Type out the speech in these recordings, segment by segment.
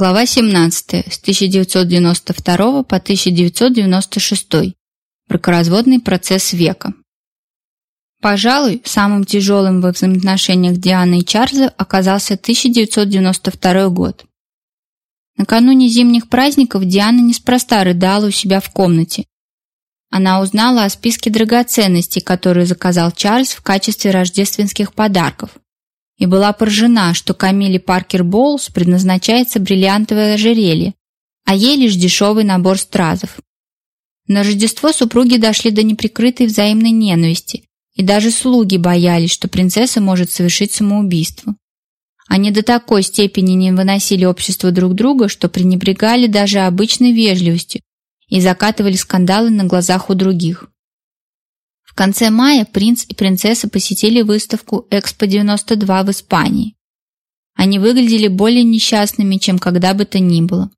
Глава 17. С 1992 по 1996. Бракоразводный процесс века. Пожалуй, самым тяжелым во взаимоотношениях Дианы и Чарльза оказался 1992 год. Накануне зимних праздников Диана неспроста рыдала у себя в комнате. Она узнала о списке драгоценностей, которые заказал Чарльз в качестве рождественских подарков – и была поражена, что Камиле Паркер Боулс предназначается бриллиантовое ожерелье, а ей лишь дешевый набор стразов. На Рождество супруги дошли до неприкрытой взаимной ненависти, и даже слуги боялись, что принцесса может совершить самоубийство. Они до такой степени не выносили общество друг друга, что пренебрегали даже обычной вежливостью и закатывали скандалы на глазах у других конце мая принц и принцесса посетили выставку Экспо-92 в Испании. Они выглядели более несчастными, чем когда бы то ни было.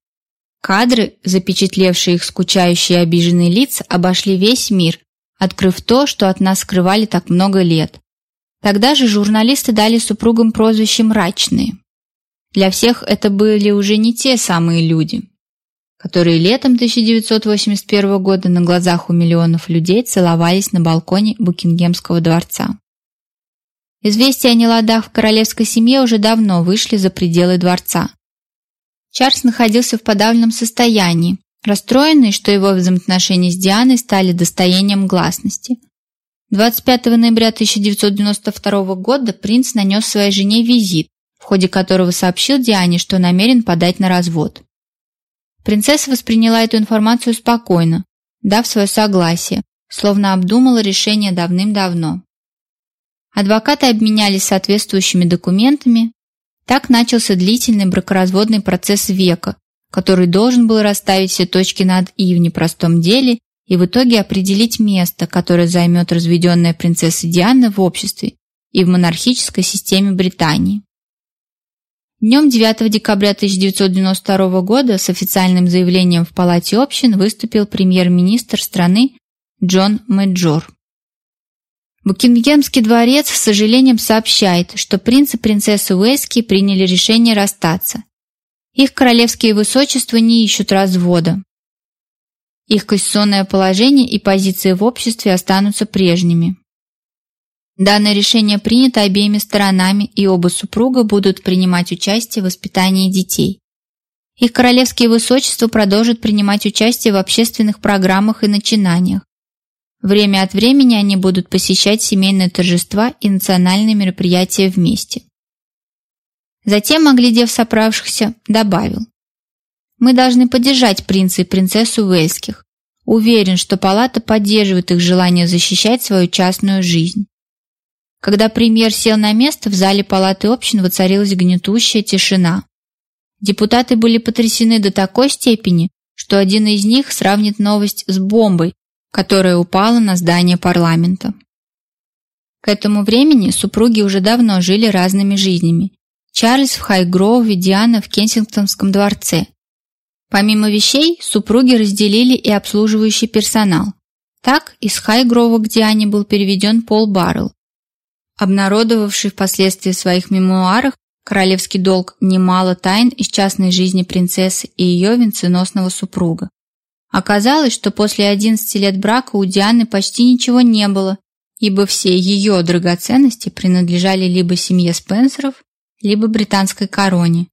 Кадры, запечатлевшие их скучающие и обиженные лица, обошли весь мир, открыв то, что от нас скрывали так много лет. Тогда же журналисты дали супругам прозвище «мрачные». Для всех это были уже не те самые люди которые летом 1981 года на глазах у миллионов людей целовались на балконе Букингемского дворца. Известия о неладах в королевской семье уже давно вышли за пределы дворца. Чарльз находился в подавленном состоянии, расстроенный, что его взаимоотношения с Дианой стали достоянием гласности. 25 ноября 1992 года принц нанес своей жене визит, в ходе которого сообщил Диане, что намерен подать на развод. Принцесса восприняла эту информацию спокойно, дав свое согласие, словно обдумала решение давным-давно. Адвокаты обменялись соответствующими документами. Так начался длительный бракоразводный процесс века, который должен был расставить все точки над «и» в непростом деле и в итоге определить место, которое займет разведенная принцесса Диана в обществе и в монархической системе Британии. Днем 9 декабря 1992 года с официальным заявлением в Палате общин выступил премьер-министр страны Джон Мэджор. Букингемский дворец с сожалением сообщает, что принц и принцесса Уэйски приняли решение расстаться. Их королевские высочества не ищут развода. Их конституционное положение и позиции в обществе останутся прежними. Данное решение принято обеими сторонами, и оба супруга будут принимать участие в воспитании детей. Их королевские высочества продолжат принимать участие в общественных программах и начинаниях. Время от времени они будут посещать семейные торжества и национальные мероприятия вместе. Затем, оглядев собравшихся, добавил. «Мы должны поддержать принца и принцессу Уэльских. Уверен, что палата поддерживает их желание защищать свою частную жизнь. Когда премьер сел на место, в зале палаты общин воцарилась гнетущая тишина. Депутаты были потрясены до такой степени, что один из них сравнит новость с бомбой, которая упала на здание парламента. К этому времени супруги уже давно жили разными жизнями. Чарльз в Хайгроуве, Диана в Кенсингтонском дворце. Помимо вещей, супруги разделили и обслуживающий персонал. Так, из Хайгрова к Диане был переведен Пол Баррелл, обнародовавший впоследствии в своих мемуарах королевский долг немало тайн из частной жизни принцессы и ее венценосного супруга. Оказалось, что после 11 лет брака у Дианы почти ничего не было, ибо все ее драгоценности принадлежали либо семье Спенсеров, либо британской короне.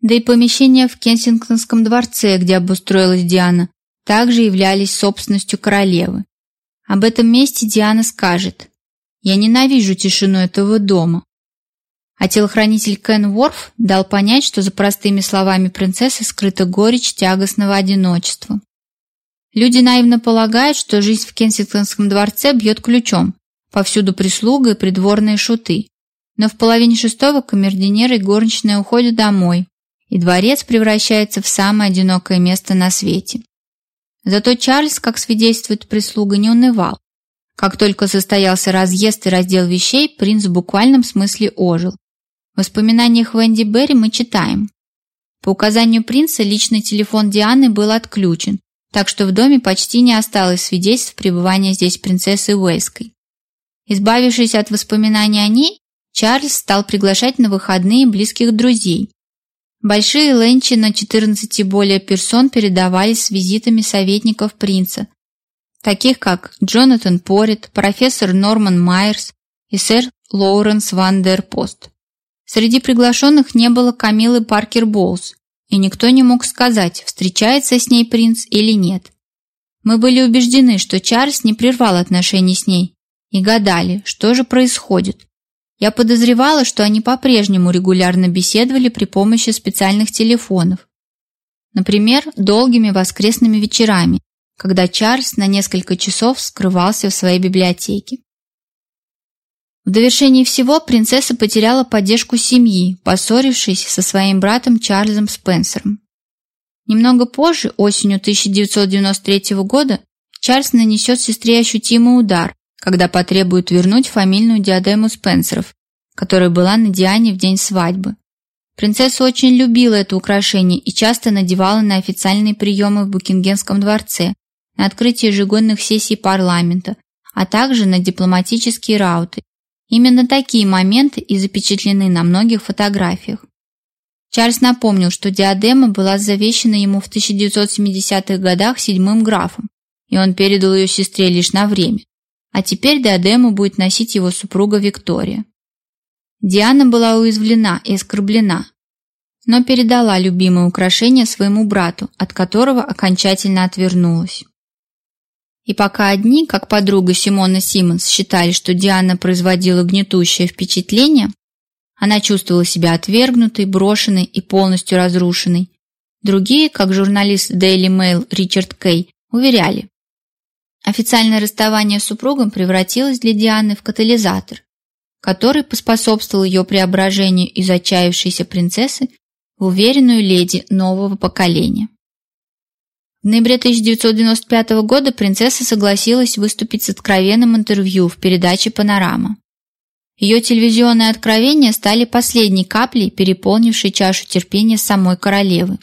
Да и помещения в Кенсингтонском дворце, где обустроилась Диана, также являлись собственностью королевы. Об этом месте Диана скажет я ненавижу тишину этого дома. А телохранитель Кен Ворф дал понять, что за простыми словами принцессы скрыта горечь тягостного одиночества. Люди наивно полагают, что жизнь в Кенсингтонском дворце бьет ключом. Повсюду прислуга и придворные шуты. Но в половине шестого камердинеры и горничные уходят домой, и дворец превращается в самое одинокое место на свете. Зато Чарльз, как свидетельствует прислуга, не унывал. Как только состоялся разъезд и раздел вещей, принц в буквальном смысле ожил. В воспоминаниях Венди Берри мы читаем. По указанию принца личный телефон Дианы был отключен, так что в доме почти не осталось свидетельств пребывания здесь принцессы Уэльской. Избавившись от воспоминаний о ней, Чарльз стал приглашать на выходные близких друзей. Большие ленчи на 14 и более персон передавались с визитами советников принца, таких как Джонатан Порит, профессор Норман Майерс и сэр Лоуренс Ван дер Пост. Среди приглашенных не было Камилы Паркер Боулс, и никто не мог сказать, встречается с ней принц или нет. Мы были убеждены, что Чарльз не прервал отношений с ней, и гадали, что же происходит. Я подозревала, что они по-прежнему регулярно беседовали при помощи специальных телефонов. Например, долгими воскресными вечерами, когда Чарльз на несколько часов скрывался в своей библиотеке. В довершении всего принцесса потеряла поддержку семьи, поссорившись со своим братом Чарльзом Спенсером. Немного позже, осенью 1993 года, Чарльз нанесет сестре ощутимый удар, когда потребует вернуть фамильную диадему Спенсеров, которая была на Диане в день свадьбы. Принцесса очень любила это украшение и часто надевала на официальные приемы в Букингемском дворце, на открытие ежегодных сессий парламента, а также на дипломатические рауты. Именно такие моменты и запечатлены на многих фотографиях. Чарльз напомнил, что диадема была завещана ему в 1970-х годах седьмым графом, и он передал ее сестре лишь на время. А теперь диадему будет носить его супруга Виктория. Диана была уязвлена и оскорблена, но передала любимое украшение своему брату, от которого окончательно отвернулась. И пока одни, как подруга Симона Симмонс, считали, что Диана производила гнетущее впечатление, она чувствовала себя отвергнутой, брошенной и полностью разрушенной. Другие, как журналист Daily Mail Ричард Кей, уверяли, официальное расставание с супругом превратилось для Дианы в катализатор, который поспособствовал ее преображению из отчаявшейся принцессы в уверенную леди нового поколения. В ноябре 1995 года принцесса согласилась выступить с откровенным интервью в передаче «Панорама». Ее телевизионные откровения стали последней каплей, переполнившей чашу терпения самой королевы.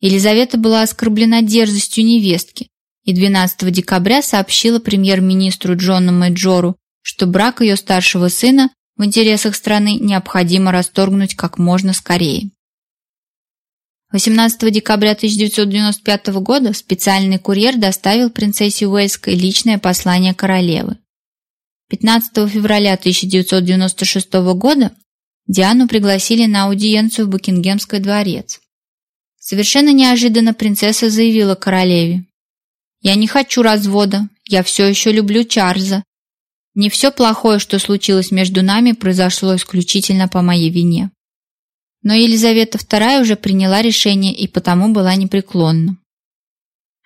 Елизавета была оскорблена дерзостью невестки и 12 декабря сообщила премьер-министру Джону Мэджору, что брак ее старшего сына в интересах страны необходимо расторгнуть как можно скорее. 18 декабря 1995 года специальный курьер доставил принцессе Уэльской личное послание королевы. 15 февраля 1996 года Диану пригласили на аудиенцию в Букингемский дворец. Совершенно неожиданно принцесса заявила королеве: "Я не хочу развода, я все еще люблю Чарльза. Не все плохое, что случилось между нами, произошло исключительно по моей вине". Но Елизавета II уже приняла решение и потому была непреклонна.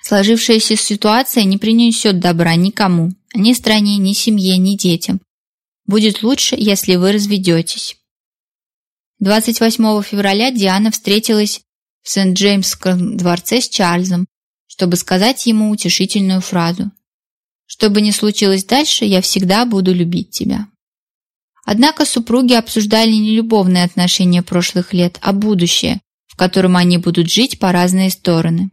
Сложившаяся ситуация не принесет добра никому, ни стране, ни семье, ни детям. Будет лучше, если вы разведетесь. 28 февраля Диана встретилась в Сент-Джеймском дворце с Чарльзом, чтобы сказать ему утешительную фразу. «Что бы ни случилось дальше, я всегда буду любить тебя». Однако супруги обсуждали не любовные отношения прошлых лет, а будущее, в котором они будут жить по разные стороны.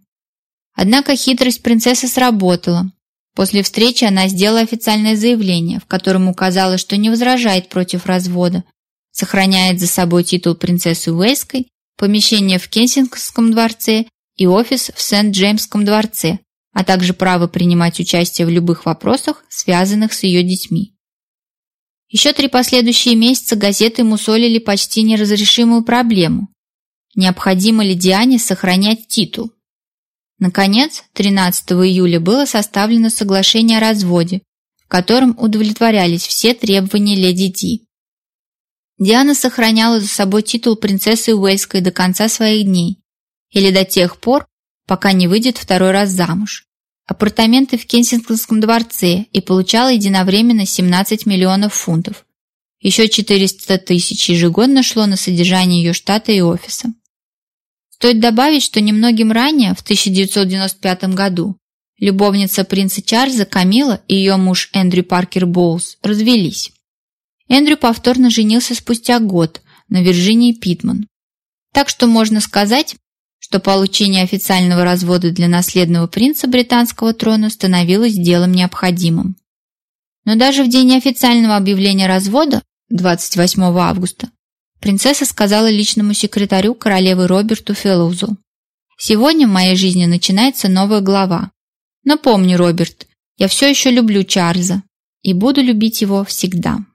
Однако хитрость принцессы сработала. После встречи она сделала официальное заявление, в котором указала, что не возражает против развода, сохраняет за собой титул принцессы Уэльской, помещение в Кенсингтонском дворце и офис в Сент-Джеймском дворце, а также право принимать участие в любых вопросах, связанных с ее детьми. Еще три последующие месяца газеты мусолили почти неразрешимую проблему. Необходимо ли Диане сохранять титул? Наконец, 13 июля было составлено соглашение о разводе, в котором удовлетворялись все требования леди Ди. Диана сохраняла за собой титул принцессы Уэльской до конца своих дней или до тех пор, пока не выйдет второй раз замуж апартаменты в Кенсингтонском дворце и получала единовременно 17 миллионов фунтов. Еще 400 тысяч ежегодно шло на содержание ее штата и офиса. Стоит добавить, что немногим ранее, в 1995 году, любовница принца Чарльза Камила и ее муж Эндрю Паркер Боулс развелись. Эндрю повторно женился спустя год на Вирджинии Питман. Так что можно сказать, что получение официального развода для наследного принца британского трона становилось делом необходимым. Но даже в день официального объявления развода, 28 августа, принцесса сказала личному секретарю королевы Роберту Феллоузу. «Сегодня в моей жизни начинается новая глава. Но помни, Роберт, я все еще люблю Чарльза и буду любить его всегда».